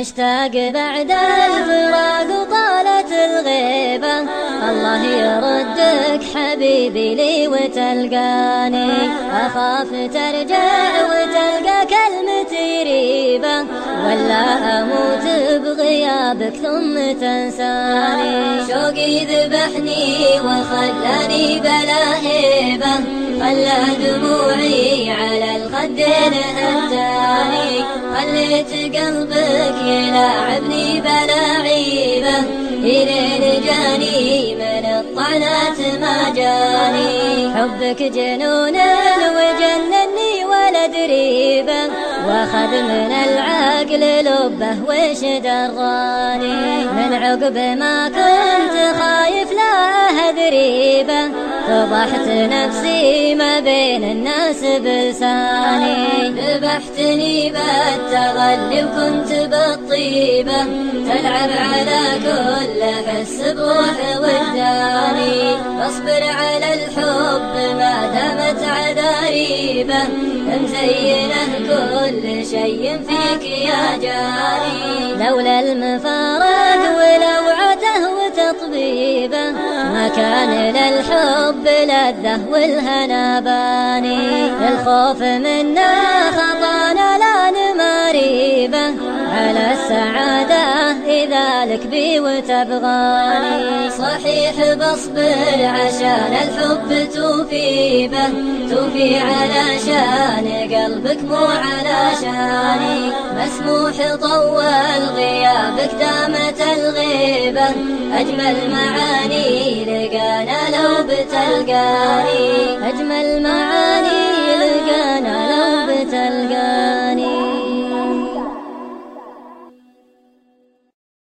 أشتاق بعد الفراق طالت الغيبة. الله يردك حبيبي لي وتلقاني. أخاف ترجع وتلقى كلمتي ريبة ولا أموت بغيابك ثم تنساني. شوقي ذبحني وخلاني بلا هيبة. خلى دموعي على الخدين هداني خليت قلبك يلاعبني بلا عيبة إلين جاني من الطعنات ما جاني. حبك جنون وجنني ولد ريبة وأخذ من العقل لبه وش دراني. من عقب ما كنت لا هذريبة فضحت نفسي ما بين الناس بلساني. ذبحتني بالتغلي وكنت بالطيبة تلعب على كل حس بروح وجداني اصبر على الحب ما دامت عذاريبة مزينه كل شيء فيك يا جاني. لولا المفارق وتطبيبه ما كان للحب لذة والهنا باني الخوف منا خطانا لا نماريبه على السعادة إذا لك بي وتبغاني صحيح بصبر عشان الحب توفي به توفي على شان قلبك مو على شاني. مسموح طول غيابك أجمل معاني لقانا لو بتلقاني. أجمل معاني